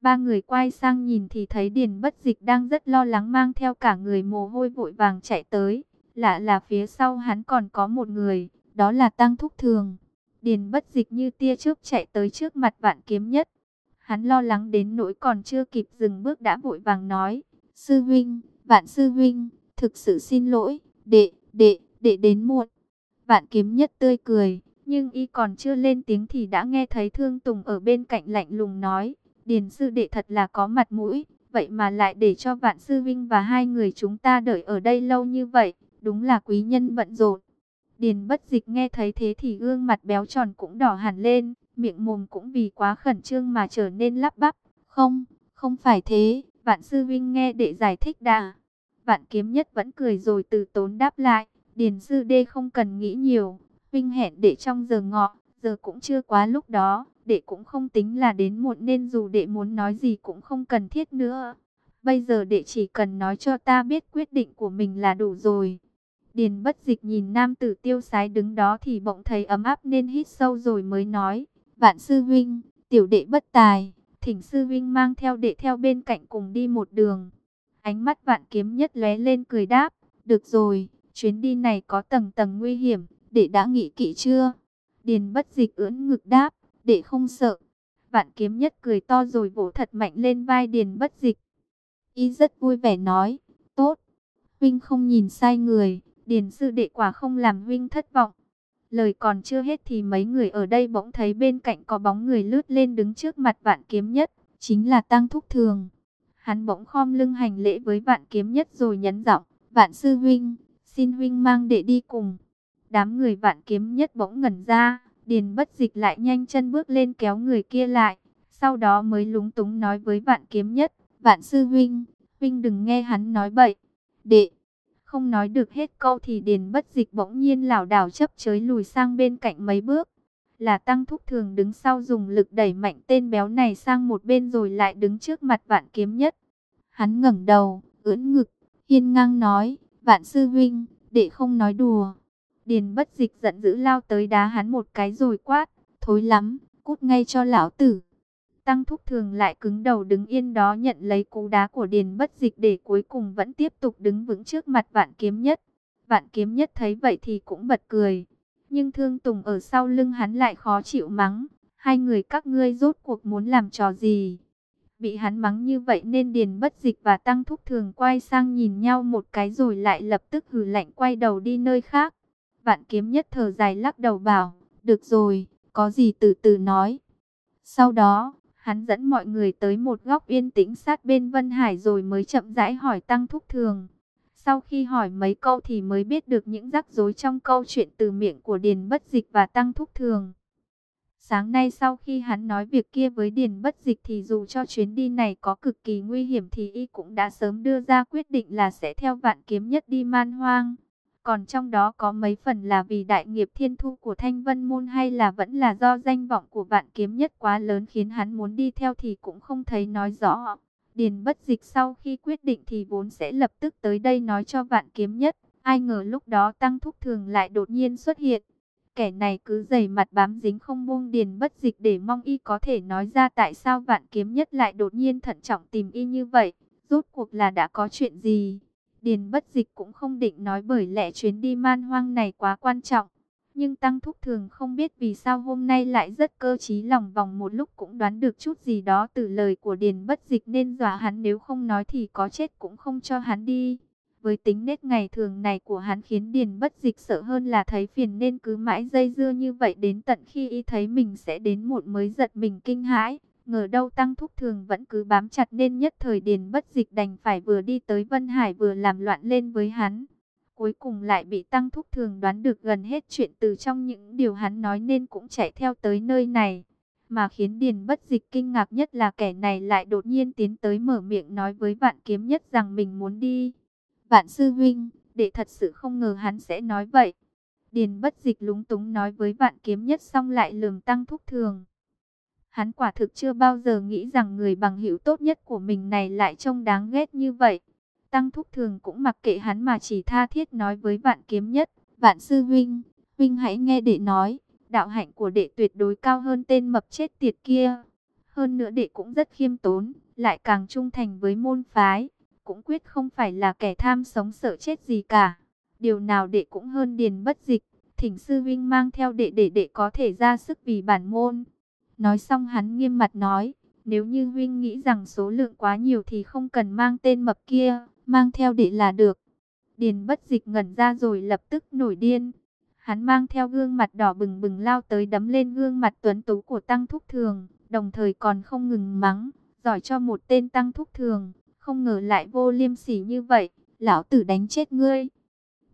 Ba người quay sang nhìn thì thấy Điền Bất Dịch đang rất lo lắng mang theo cả người mồ hôi vội vàng chạy tới. Lạ là phía sau hắn còn có một người, đó là Tăng Thúc Thường. Điền Bất Dịch như tia chớp chạy tới trước mặt vạn kiếm nhất. Hắn lo lắng đến nỗi còn chưa kịp dừng bước đã vội vàng nói, sư vinh, vạn sư vinh, thực sự xin lỗi, đệ, đệ, đệ đến muộn. Vạn kiếm nhất tươi cười, nhưng y còn chưa lên tiếng thì đã nghe thấy Thương Tùng ở bên cạnh lạnh lùng nói, Điền sư đệ thật là có mặt mũi, vậy mà lại để cho Vạn sư Vinh và hai người chúng ta đợi ở đây lâu như vậy, đúng là quý nhân bận rộn. Điền bất dịch nghe thấy thế thì gương mặt béo tròn cũng đỏ hẳn lên, miệng mồm cũng vì quá khẩn trương mà trở nên lắp bắp. Không, không phải thế, Vạn sư Vinh nghe để giải thích đã. Vạn kiếm nhất vẫn cười rồi từ tốn đáp lại, Điền sư đê không cần nghĩ nhiều, Vinh hẹn để trong giờ ngọ, giờ cũng chưa quá lúc đó, đệ cũng không tính là đến muộn nên dù đệ muốn nói gì cũng không cần thiết nữa. Bây giờ đệ chỉ cần nói cho ta biết quyết định của mình là đủ rồi. Điền bất dịch nhìn nam tử tiêu sái đứng đó thì bỗng thấy ấm áp nên hít sâu rồi mới nói. Vạn sư vinh, tiểu đệ bất tài, thỉnh sư vinh mang theo đệ theo bên cạnh cùng đi một đường. Ánh mắt vạn kiếm nhất lóe lên cười đáp, được rồi, chuyến đi này có tầng tầng nguy hiểm, đệ đã nghĩ kỹ chưa? Điền bất dịch ưỡn ngực đáp, đệ không sợ. Vạn kiếm nhất cười to rồi vỗ thật mạnh lên vai điền bất dịch. Y rất vui vẻ nói, tốt, Vinh không nhìn sai người, điền sư đệ quả không làm Vinh thất vọng. Lời còn chưa hết thì mấy người ở đây bỗng thấy bên cạnh có bóng người lướt lên đứng trước mặt vạn kiếm nhất, chính là Tăng Thúc Thường. Hắn bỗng khom lưng hành lễ với vạn kiếm nhất rồi nhấn giọng, vạn sư huynh xin huynh mang đệ đi cùng. Đám người vạn kiếm nhất bỗng ngẩn ra, điền bất dịch lại nhanh chân bước lên kéo người kia lại. Sau đó mới lúng túng nói với vạn kiếm nhất, vạn sư huynh huynh đừng nghe hắn nói bậy. Đệ, không nói được hết câu thì điền bất dịch bỗng nhiên lảo đảo chấp chới lùi sang bên cạnh mấy bước. Là tăng thúc thường đứng sau dùng lực đẩy mạnh tên béo này sang một bên rồi lại đứng trước mặt vạn kiếm nhất. Hắn ngẩng đầu, ưỡn ngực, hiên ngang nói, vạn sư vinh, đệ không nói đùa. Điền bất dịch giận dữ lao tới đá hắn một cái rồi quát, thối lắm, cút ngay cho lão tử. Tăng thúc thường lại cứng đầu đứng yên đó nhận lấy cú đá của điền bất dịch để cuối cùng vẫn tiếp tục đứng vững trước mặt vạn kiếm nhất. Vạn kiếm nhất thấy vậy thì cũng bật cười. Nhưng thương tùng ở sau lưng hắn lại khó chịu mắng. Hai người các ngươi rốt cuộc muốn làm trò gì? Bị hắn mắng như vậy nên điền bất dịch và tăng thúc thường quay sang nhìn nhau một cái rồi lại lập tức hừ lạnh quay đầu đi nơi khác. Vạn kiếm nhất thở dài lắc đầu bảo, được rồi, có gì từ từ nói. Sau đó, hắn dẫn mọi người tới một góc yên tĩnh sát bên Vân Hải rồi mới chậm rãi hỏi Tăng Thúc Thường. Sau khi hỏi mấy câu thì mới biết được những rắc rối trong câu chuyện từ miệng của Điền Bất Dịch và Tăng Thúc Thường. Sáng nay sau khi hắn nói việc kia với Điền Bất Dịch thì dù cho chuyến đi này có cực kỳ nguy hiểm thì y cũng đã sớm đưa ra quyết định là sẽ theo vạn kiếm nhất đi man hoang. Còn trong đó có mấy phần là vì đại nghiệp thiên thu của Thanh Vân Môn hay là vẫn là do danh vọng của vạn kiếm nhất quá lớn khiến hắn muốn đi theo thì cũng không thấy nói rõ. Điền bất dịch sau khi quyết định thì vốn sẽ lập tức tới đây nói cho vạn kiếm nhất. Ai ngờ lúc đó tăng thúc thường lại đột nhiên xuất hiện. Kẻ này cứ dày mặt bám dính không buông điền bất dịch để mong y có thể nói ra tại sao vạn kiếm nhất lại đột nhiên thận trọng tìm y như vậy. Rốt cuộc là đã có chuyện gì? Điền bất dịch cũng không định nói bởi lẽ chuyến đi man hoang này quá quan trọng. Nhưng Tăng Thúc Thường không biết vì sao hôm nay lại rất cơ trí lòng vòng một lúc cũng đoán được chút gì đó từ lời của Điền bất dịch nên dọa hắn nếu không nói thì có chết cũng không cho hắn đi. Với tính nết ngày thường này của hắn khiến Điền bất dịch sợ hơn là thấy phiền nên cứ mãi dây dưa như vậy đến tận khi y thấy mình sẽ đến muộn mới giật mình kinh hãi. Ngờ đâu tăng thúc thường vẫn cứ bám chặt nên nhất thời điền bất dịch đành phải vừa đi tới Vân Hải vừa làm loạn lên với hắn. Cuối cùng lại bị tăng thúc thường đoán được gần hết chuyện từ trong những điều hắn nói nên cũng chạy theo tới nơi này. Mà khiến điền bất dịch kinh ngạc nhất là kẻ này lại đột nhiên tiến tới mở miệng nói với vạn kiếm nhất rằng mình muốn đi. Vạn sư huynh, để thật sự không ngờ hắn sẽ nói vậy. Điền bất dịch lúng túng nói với vạn kiếm nhất xong lại lườm tăng thúc thường. Hắn quả thực chưa bao giờ nghĩ rằng người bằng hữu tốt nhất của mình này lại trông đáng ghét như vậy. Tăng Thúc Thường cũng mặc kệ hắn mà chỉ tha thiết nói với vạn kiếm nhất. Vạn sư huynh, huynh hãy nghe đệ nói, đạo hạnh của đệ tuyệt đối cao hơn tên mập chết tiệt kia. Hơn nữa đệ cũng rất khiêm tốn, lại càng trung thành với môn phái, cũng quyết không phải là kẻ tham sống sợ chết gì cả. Điều nào đệ cũng hơn điền bất dịch, thỉnh sư huynh mang theo đệ để đệ có thể ra sức vì bản môn. Nói xong hắn nghiêm mặt nói, Nếu như huynh nghĩ rằng số lượng quá nhiều thì không cần mang tên mập kia, mang theo để là được. Điền bất dịch ngẩn ra rồi lập tức nổi điên. Hắn mang theo gương mặt đỏ bừng bừng lao tới đấm lên gương mặt tuấn tú của Tăng Thúc Thường, đồng thời còn không ngừng mắng, giỏi cho một tên Tăng Thúc Thường, không ngờ lại vô liêm sỉ như vậy, lão tử đánh chết ngươi.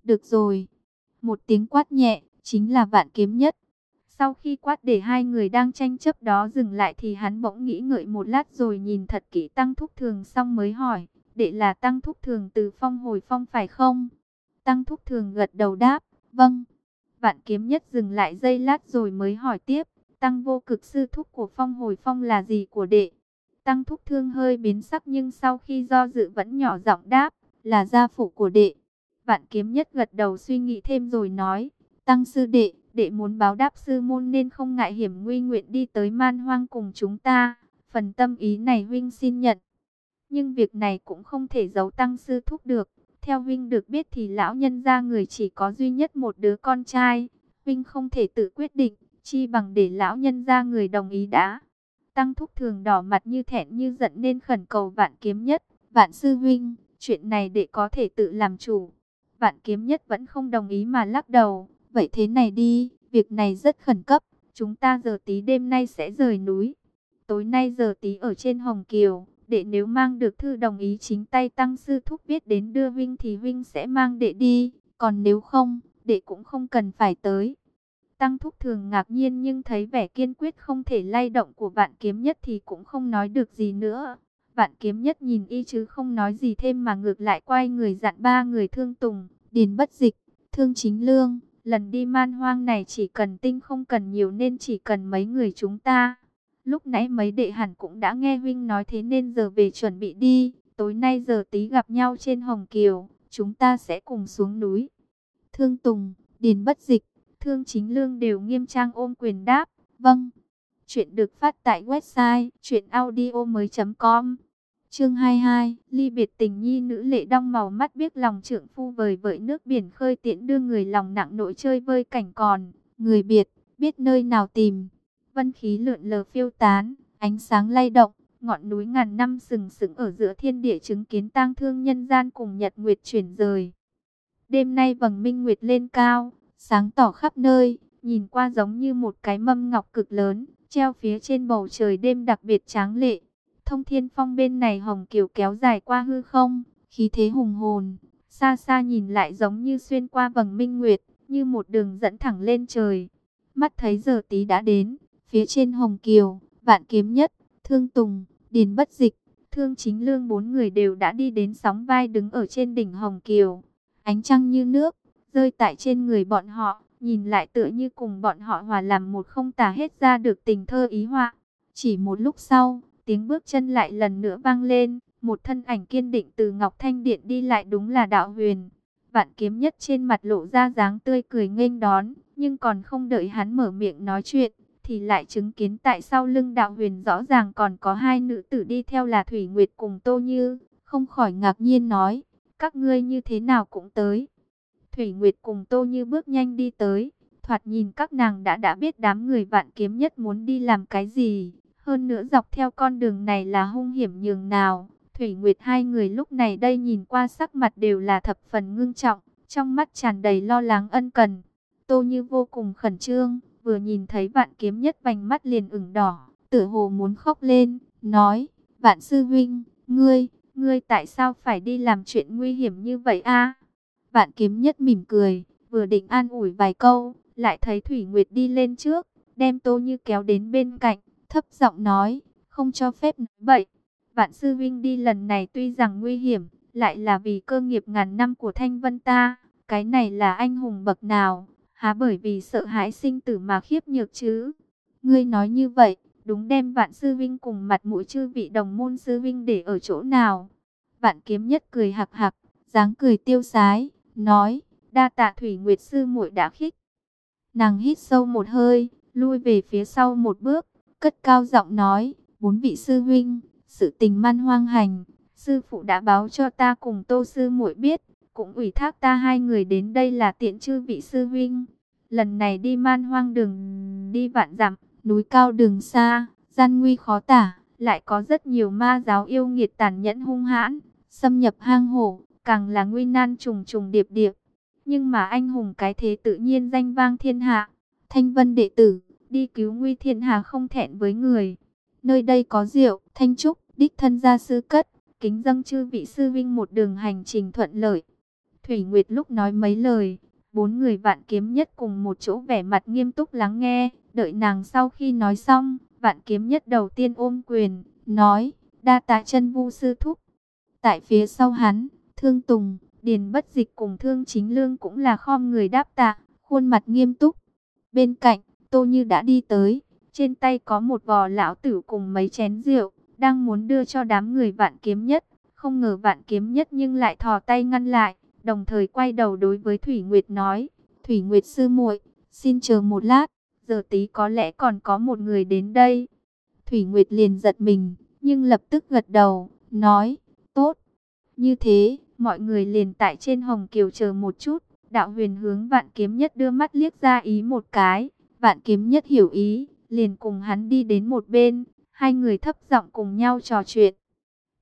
Được rồi, một tiếng quát nhẹ, chính là vạn kiếm nhất. Sau khi quát để hai người đang tranh chấp đó dừng lại thì hắn bỗng nghĩ ngợi một lát rồi nhìn thật kỹ Tăng Thúc Thường xong mới hỏi, đệ là Tăng Thúc Thường từ phong hồi phong phải không? Tăng Thúc Thường gật đầu đáp, vâng. Vạn kiếm nhất dừng lại giây lát rồi mới hỏi tiếp, Tăng vô cực sư thúc của phong hồi phong là gì của đệ? Tăng Thúc Thương hơi biến sắc nhưng sau khi do dự vẫn nhỏ giọng đáp, là gia phụ của đệ. Vạn kiếm nhất gật đầu suy nghĩ thêm rồi nói, Tăng sư đệ, đệ muốn báo đáp sư môn nên không ngại hiểm nguy nguyện đi tới man hoang cùng chúng ta. Phần tâm ý này huynh xin nhận. Nhưng việc này cũng không thể giấu tăng sư thúc được. Theo huynh được biết thì lão nhân gia người chỉ có duy nhất một đứa con trai. Huynh không thể tự quyết định, chi bằng để lão nhân gia người đồng ý đã. Tăng thúc thường đỏ mặt như thẹn như giận nên khẩn cầu vạn kiếm nhất. Vạn sư huynh, chuyện này để có thể tự làm chủ. Vạn kiếm nhất vẫn không đồng ý mà lắc đầu. Vậy thế này đi, việc này rất khẩn cấp. Chúng ta giờ tí đêm nay sẽ rời núi. Tối nay giờ tí ở trên Hồng Kiều. Đệ nếu mang được thư đồng ý chính tay tăng sư thúc biết đến đưa Vinh thì Vinh sẽ mang đệ đi. Còn nếu không, đệ cũng không cần phải tới. Tăng thúc thường ngạc nhiên nhưng thấy vẻ kiên quyết không thể lay động của vạn kiếm nhất thì cũng không nói được gì nữa. Vạn kiếm nhất nhìn y chứ không nói gì thêm mà ngược lại quay người dặn ba người thương tùng, điền bất dịch, thương chính lương. Lần đi man hoang này chỉ cần tinh không cần nhiều nên chỉ cần mấy người chúng ta. Lúc nãy mấy đệ hẳn cũng đã nghe huynh nói thế nên giờ về chuẩn bị đi. Tối nay giờ tí gặp nhau trên Hồng Kiều, chúng ta sẽ cùng xuống núi. Thương Tùng, Điền Bất Dịch, Thương Chính Lương đều nghiêm trang ôm quyền đáp. Vâng. Chuyện được phát tại website chuyenaudio.com Chương 22, ly biệt tình nhi nữ lệ đong màu mắt biết lòng trượng phu vời vợi nước biển khơi tiễn đưa người lòng nặng nội chơi vơi cảnh còn, người biệt, biết nơi nào tìm. Vân khí lượn lờ phiêu tán, ánh sáng lay động, ngọn núi ngàn năm sừng sững ở giữa thiên địa chứng kiến tang thương nhân gian cùng nhật nguyệt chuyển rời. Đêm nay vầng minh nguyệt lên cao, sáng tỏ khắp nơi, nhìn qua giống như một cái mâm ngọc cực lớn, treo phía trên bầu trời đêm đặc biệt tráng lệ. Thông thiên phong bên này hồng kiều kéo dài qua hư không, khí thế hùng hồn, xa xa nhìn lại giống như xuyên qua vầng minh nguyệt, như một đường dẫn thẳng lên trời. Mắt thấy giờ tí đã đến, phía trên hồng kiều, vạn kiếm nhất, thương tùng, điền bất dịch, thương chính lương bốn người đều đã đi đến sóng vai đứng ở trên đỉnh hồng kiều. Ánh trăng như nước, rơi tại trên người bọn họ, nhìn lại tựa như cùng bọn họ hòa làm một không tả hết ra được tình thơ ý họa. Chỉ một lúc sau, Tiếng bước chân lại lần nữa vang lên, một thân ảnh kiên định từ Ngọc Thanh Điện đi lại đúng là đạo huyền. Vạn kiếm nhất trên mặt lộ ra dáng tươi cười nghênh đón, nhưng còn không đợi hắn mở miệng nói chuyện, thì lại chứng kiến tại sau lưng đạo huyền rõ ràng còn có hai nữ tử đi theo là Thủy Nguyệt cùng Tô Như, không khỏi ngạc nhiên nói, các ngươi như thế nào cũng tới. Thủy Nguyệt cùng Tô Như bước nhanh đi tới, thoạt nhìn các nàng đã đã biết đám người vạn kiếm nhất muốn đi làm cái gì, hơn nữa dọc theo con đường này là hung hiểm nhường nào. Thủy Nguyệt hai người lúc này đây nhìn qua sắc mặt đều là thập phần ngưng trọng, trong mắt tràn đầy lo lắng ân cần. Tô Như vô cùng khẩn trương, vừa nhìn thấy vạn kiếm nhất vành mắt liền ửng đỏ, tử hồ muốn khóc lên, nói, vạn sư huynh, ngươi, ngươi tại sao phải đi làm chuyện nguy hiểm như vậy a? Vạn kiếm nhất mỉm cười, vừa định an ủi vài câu, lại thấy Thủy Nguyệt đi lên trước, đem Tô Như kéo đến bên cạnh, thấp giọng nói, không cho phép nói bậy. Vạn sư vinh đi lần này tuy rằng nguy hiểm, lại là vì cơ nghiệp ngàn năm của Thanh Vân ta, cái này là anh hùng bậc nào, há bởi vì sợ hãi sinh tử mà khiếp nhược chứ. Ngươi nói như vậy, đúng đem vạn sư vinh cùng mặt mũi chư vị đồng môn sư vinh để ở chỗ nào. Vạn kiếm nhất cười hạc hạc, dáng cười tiêu sái, nói, đa tạ thủy nguyệt sư muội đã khích. Nàng hít sâu một hơi, lui về phía sau một bước, cất cao giọng nói, bốn vị sư huynh, sự tình man hoang hành, sư phụ đã báo cho ta cùng tô sư muội biết, cũng ủy thác ta hai người đến đây là tiện chư vị sư huynh. Lần này đi man hoang đường, đi vạn dặm, núi cao đường xa, gian nguy khó tả, lại có rất nhiều ma giáo yêu nghiệt tàn nhẫn hung hãn, xâm nhập hang hổ, càng là nguy nan trùng trùng điệp điệp. Nhưng mà anh hùng cái thế tự nhiên danh vang thiên hạ, thanh vân đệ tử, đi cứu nguy thiên hà không thẹn với người. Nơi đây có rượu, thanh trúc, đích thân gia sư cất, kính dâng chư vị sư vinh một đường hành trình thuận lợi. Thủy Nguyệt lúc nói mấy lời, bốn người vạn kiếm nhất cùng một chỗ vẻ mặt nghiêm túc lắng nghe, đợi nàng sau khi nói xong, vạn kiếm nhất đầu tiên ôm quyền, nói, đa tạ chân vu sư thúc. Tại phía sau hắn, Thương Tùng, Điền Bất Dịch cùng Thương Chính Lương cũng là khom người đáp tạ, khuôn mặt nghiêm túc. Bên cạnh, Tô Như đã đi tới, trên tay có một vò lão tử cùng mấy chén rượu, đang muốn đưa cho đám người vạn kiếm nhất. Không ngờ vạn kiếm nhất nhưng lại thò tay ngăn lại, đồng thời quay đầu đối với Thủy Nguyệt nói, Thủy Nguyệt sư muội, xin chờ một lát, giờ tí có lẽ còn có một người đến đây. Thủy Nguyệt liền giật mình, nhưng lập tức gật đầu, nói, tốt. Như thế, mọi người liền tại trên Hồng Kiều chờ một chút, đạo huyền hướng vạn kiếm nhất đưa mắt liếc ra ý một cái, vạn kiếm nhất hiểu ý, liền cùng hắn đi đến một bên, hai người thấp giọng cùng nhau trò chuyện.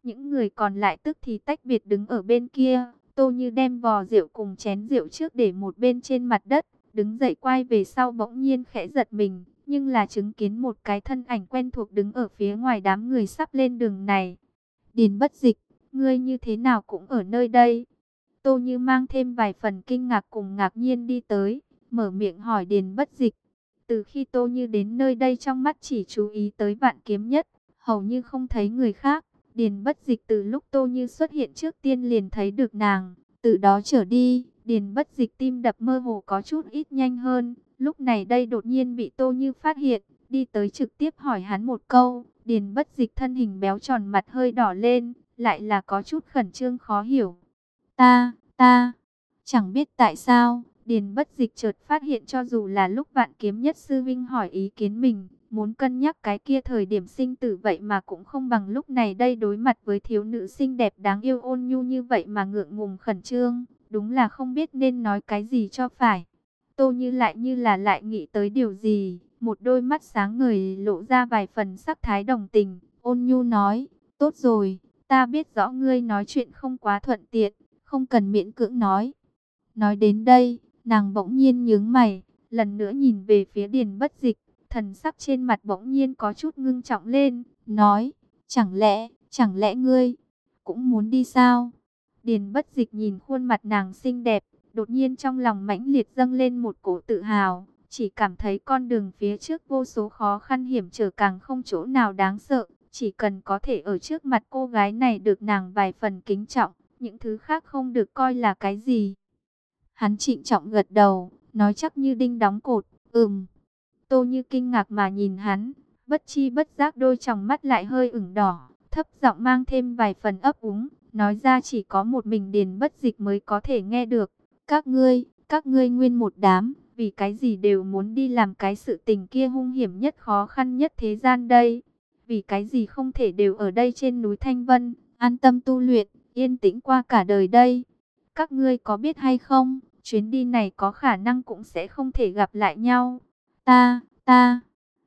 Những người còn lại tức thì tách biệt đứng ở bên kia, Tô Như đem vò rượu cùng chén rượu trước để một bên trên mặt đất, đứng dậy quay về sau bỗng nhiên khẽ giật mình, nhưng là chứng kiến một cái thân ảnh quen thuộc đứng ở phía ngoài đám người sắp lên đường này. Điền bất dịch, ngươi như thế nào cũng ở nơi đây. Tô Như mang thêm vài phần kinh ngạc cùng ngạc nhiên đi tới, mở miệng hỏi Điền bất dịch. Từ khi Tô Như đến nơi đây trong mắt chỉ chú ý tới vạn kiếm nhất, hầu như không thấy người khác. Điền bất dịch từ lúc Tô Như xuất hiện trước tiên liền thấy được nàng. Từ đó trở đi, Điền bất dịch tim đập mơ hồ có chút ít nhanh hơn. Lúc này đây đột nhiên bị Tô Như phát hiện, đi tới trực tiếp hỏi hắn một câu. Điền bất dịch thân hình béo tròn mặt hơi đỏ lên, lại là có chút khẩn trương khó hiểu. Ta, ta, chẳng biết tại sao, Điền bất dịch chợt phát hiện cho dù là lúc vạn kiếm nhất sư vinh hỏi ý kiến mình, muốn cân nhắc cái kia thời điểm sinh tử vậy mà cũng không bằng lúc này đây đối mặt với thiếu nữ xinh đẹp đáng yêu ôn nhu như vậy mà ngượng ngùng khẩn trương, đúng là không biết nên nói cái gì cho phải. Tô như lại như là lại nghĩ tới điều gì, một đôi mắt sáng người lộ ra vài phần sắc thái đồng tình, ôn nhu nói, tốt rồi, ta biết rõ ngươi nói chuyện không quá thuận tiện, không cần miễn cưỡng nói. Nói đến đây, nàng bỗng nhiên nhướng mày, lần nữa nhìn về phía điền bất dịch, thần sắc trên mặt bỗng nhiên có chút ngưng trọng lên, nói, chẳng lẽ, chẳng lẽ ngươi cũng muốn đi sao? Điền bất dịch nhìn khuôn mặt nàng xinh đẹp, đột nhiên trong lòng mãnh liệt dâng lên một cổ tự hào, chỉ cảm thấy con đường phía trước vô số khó khăn hiểm trở càng không chỗ nào đáng sợ, chỉ cần có thể ở trước mặt cô gái này được nàng vài phần kính trọng, những thứ khác không được coi là cái gì. Hắn trịnh trọng gật đầu, nói chắc như đinh đóng cột, ừm. Tô như kinh ngạc mà nhìn hắn, bất chi bất giác đôi tròng mắt lại hơi ửng đỏ, thấp giọng mang thêm vài phần ấp úng, nói ra chỉ có một mình điền bất dịch mới có thể nghe được. Các ngươi, các ngươi nguyên một đám, vì cái gì đều muốn đi làm cái sự tình kia hung hiểm nhất khó khăn nhất thế gian đây. Vì cái gì không thể đều ở đây trên núi Thanh Vân, an tâm tu luyện, yên tĩnh qua cả đời đây. Các ngươi có biết hay không, chuyến đi này có khả năng cũng sẽ không thể gặp lại nhau. Ta, ta,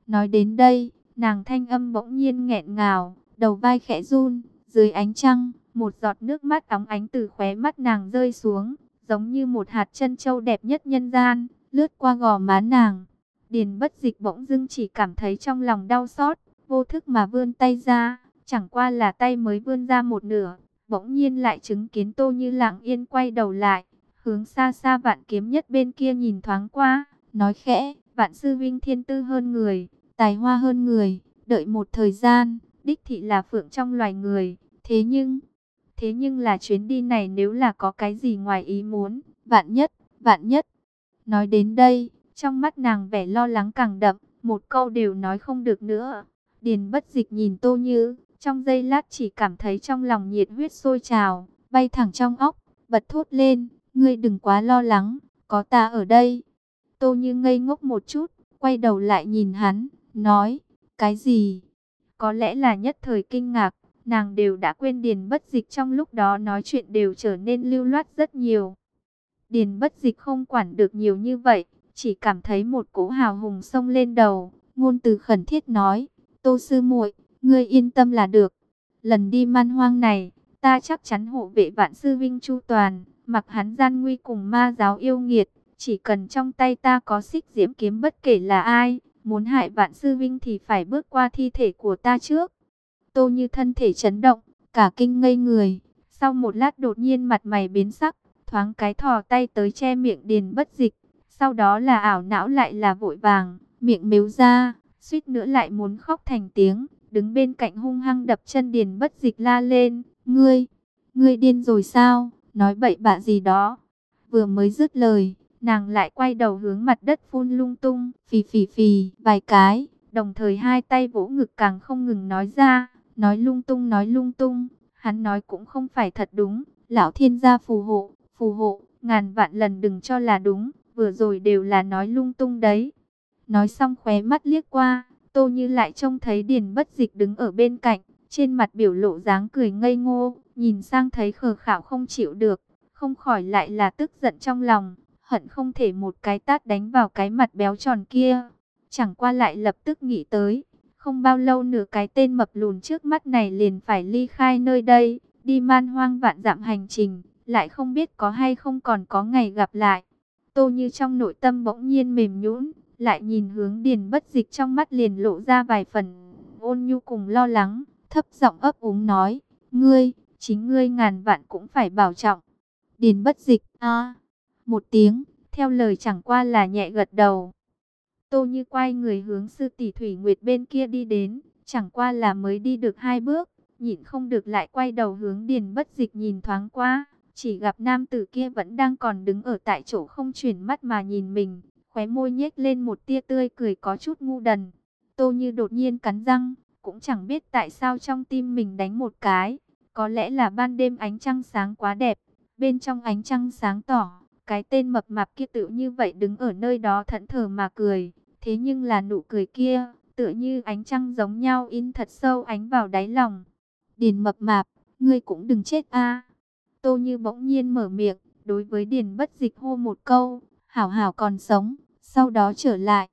nói đến đây, nàng thanh âm bỗng nhiên nghẹn ngào, đầu vai khẽ run, dưới ánh trăng, một giọt nước mắt óng ánh từ khóe mắt nàng rơi xuống, giống như một hạt chân châu đẹp nhất nhân gian, lướt qua gò má nàng. Điền bất dịch bỗng dưng chỉ cảm thấy trong lòng đau xót, vô thức mà vươn tay ra, chẳng qua là tay mới vươn ra một nửa, bỗng nhiên lại chứng kiến tô như lặng yên quay đầu lại, hướng xa xa vạn kiếm nhất bên kia nhìn thoáng qua, nói khẽ, vạn sư vinh thiên tư hơn người, tài hoa hơn người, đợi một thời gian, đích thị là phượng trong loài người, thế nhưng, thế nhưng là chuyến đi này nếu là có cái gì ngoài ý muốn, vạn nhất, vạn nhất. Nói đến đây, trong mắt nàng vẻ lo lắng càng đậm, một câu đều nói không được nữa. Điền bất dịch nhìn tô như, trong giây lát chỉ cảm thấy trong lòng nhiệt huyết sôi trào, bay thẳng trong óc, bật thốt lên, ngươi đừng quá lo lắng, có ta ở đây. Tô như ngây ngốc một chút, quay đầu lại nhìn hắn, nói, cái gì? Có lẽ là nhất thời kinh ngạc, nàng đều đã quên điền bất dịch trong lúc đó nói chuyện đều trở nên lưu loát rất nhiều. Điền bất dịch không quản được nhiều như vậy, chỉ cảm thấy một cỗ hào hùng sông lên đầu, ngôn từ khẩn thiết nói, tô sư muội Ngươi yên tâm là được. Lần đi man hoang này, ta chắc chắn hộ vệ vạn sư vinh chu toàn, mặc hắn gian nguy cùng ma giáo yêu nghiệt. Chỉ cần trong tay ta có xích diễm kiếm bất kể là ai, muốn hại vạn sư vinh thì phải bước qua thi thể của ta trước. Tô như thân thể chấn động, cả kinh ngây người. Sau một lát đột nhiên mặt mày biến sắc, thoáng cái thò tay tới che miệng điền bất dịch. Sau đó là ảo não lại là vội vàng, miệng mếu ra, suýt nữa lại muốn khóc thành tiếng. Đứng bên cạnh hung hăng đập chân điền bất dịch la lên, ngươi, ngươi điên rồi sao, nói bậy bạ gì đó. Vừa mới dứt lời, nàng lại quay đầu hướng mặt đất phun lung tung, phì phì phì, vài cái, đồng thời hai tay vỗ ngực càng không ngừng nói ra, nói lung tung nói lung tung, hắn nói cũng không phải thật đúng, lão thiên gia phù hộ, phù hộ, ngàn vạn lần đừng cho là đúng, vừa rồi đều là nói lung tung đấy. Nói xong khóe mắt liếc qua, tô như lại trông thấy điền bất dịch đứng ở bên cạnh, trên mặt biểu lộ dáng cười ngây ngô, nhìn sang thấy khờ khảo không chịu được, không khỏi lại là tức giận trong lòng, hận không thể một cái tát đánh vào cái mặt béo tròn kia. Chẳng qua lại lập tức nghĩ tới, không bao lâu nửa cái tên mập lùn trước mắt này liền phải ly khai nơi đây, đi man hoang vạn dặm hành trình, lại không biết có hay không còn có ngày gặp lại. Tô như trong nội tâm bỗng nhiên mềm nhũn, lại nhìn hướng điền bất dịch trong mắt liền lộ ra vài phần ôn nhu cùng lo lắng, thấp giọng ấp úng nói, ngươi, chính ngươi ngàn vạn cũng phải bảo trọng. Điền bất dịch, a một tiếng, theo lời chẳng qua là nhẹ gật đầu. Tô như quay người hướng sư tỷ Thủy Nguyệt bên kia đi đến, chẳng qua là mới đi được hai bước, nhịn không được lại quay đầu hướng điền bất dịch nhìn thoáng qua. Chỉ gặp nam tử kia vẫn đang còn đứng ở tại chỗ không chuyển mắt mà nhìn mình, khóe môi nhếch lên một tia tươi cười có chút ngu đần. Tô như đột nhiên cắn răng, cũng chẳng biết tại sao trong tim mình đánh một cái. Có lẽ là ban đêm ánh trăng sáng quá đẹp, bên trong ánh trăng sáng tỏ, cái tên mập mạp kia tự như vậy đứng ở nơi đó thẫn thờ mà cười. Thế nhưng là nụ cười kia, tựa như ánh trăng giống nhau in thật sâu ánh vào đáy lòng. Điền mập mạp, ngươi cũng đừng chết a. Tô Như bỗng nhiên mở miệng, đối với Điền Bất Dịch hô một câu, hảo hảo còn sống, sau đó trở lại.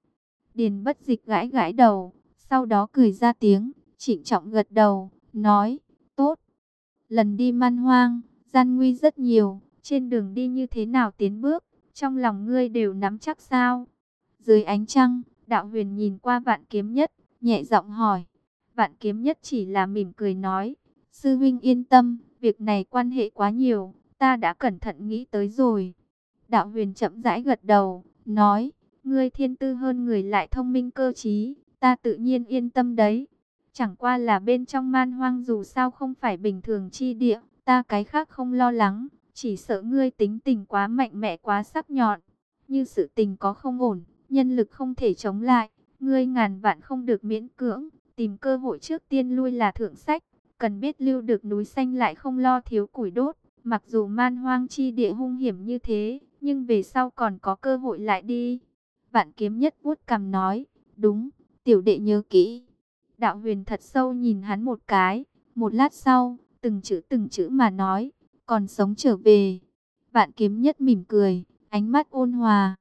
Điền Bất Dịch gãi gãi đầu, sau đó cười ra tiếng, trịnh trọng gật đầu, nói, tốt. Lần đi man hoang, gian nguy rất nhiều, trên đường đi như thế nào tiến bước, trong lòng ngươi đều nắm chắc sao? Dưới ánh trăng, đạo huyền nhìn qua vạn kiếm nhất, nhẹ giọng hỏi. Vạn kiếm nhất chỉ là mỉm cười nói, sư huynh yên tâm, Việc này quan hệ quá nhiều, ta đã cẩn thận nghĩ tới rồi. Đạo huyền chậm rãi gật đầu, nói, ngươi thiên tư hơn người lại thông minh cơ trí, ta tự nhiên yên tâm đấy. Chẳng qua là bên trong man hoang dù sao không phải bình thường chi địa, ta cái khác không lo lắng, chỉ sợ ngươi tính tình quá mạnh mẽ quá sắc nhọn. Như sự tình có không ổn, nhân lực không thể chống lại, ngươi ngàn vạn không được miễn cưỡng, tìm cơ hội trước tiên lui là thượng sách. Cần biết lưu được núi xanh lại không lo thiếu củi đốt. Mặc dù man hoang chi địa hung hiểm như thế, nhưng về sau còn có cơ hội lại đi. Vạn kiếm nhất vuốt cằm nói, đúng, tiểu đệ nhớ kỹ. Đạo huyền thật sâu nhìn hắn một cái, một lát sau, từng chữ từng chữ mà nói, còn sống trở về. Vạn kiếm nhất mỉm cười, ánh mắt ôn hòa,